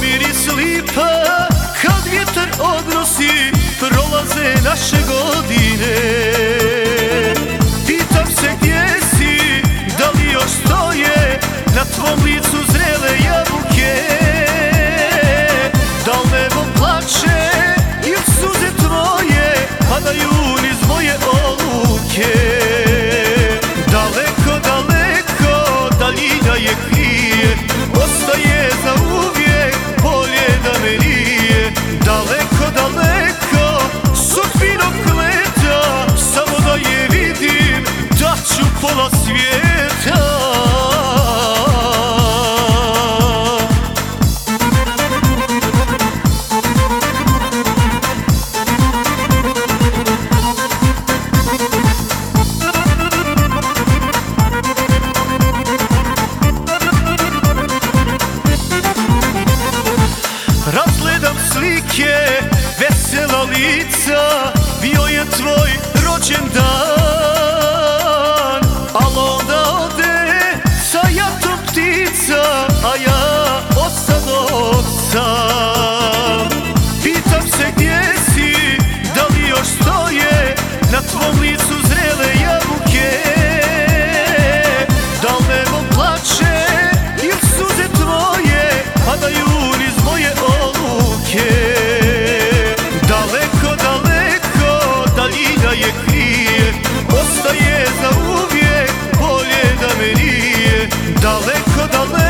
miris lipa Kad vjetar odnosi prolaze naše godine. slike Vesela lica Bio je tvoj rođendan Al onda ode sa jatom ptica A ja ostalo sam kalır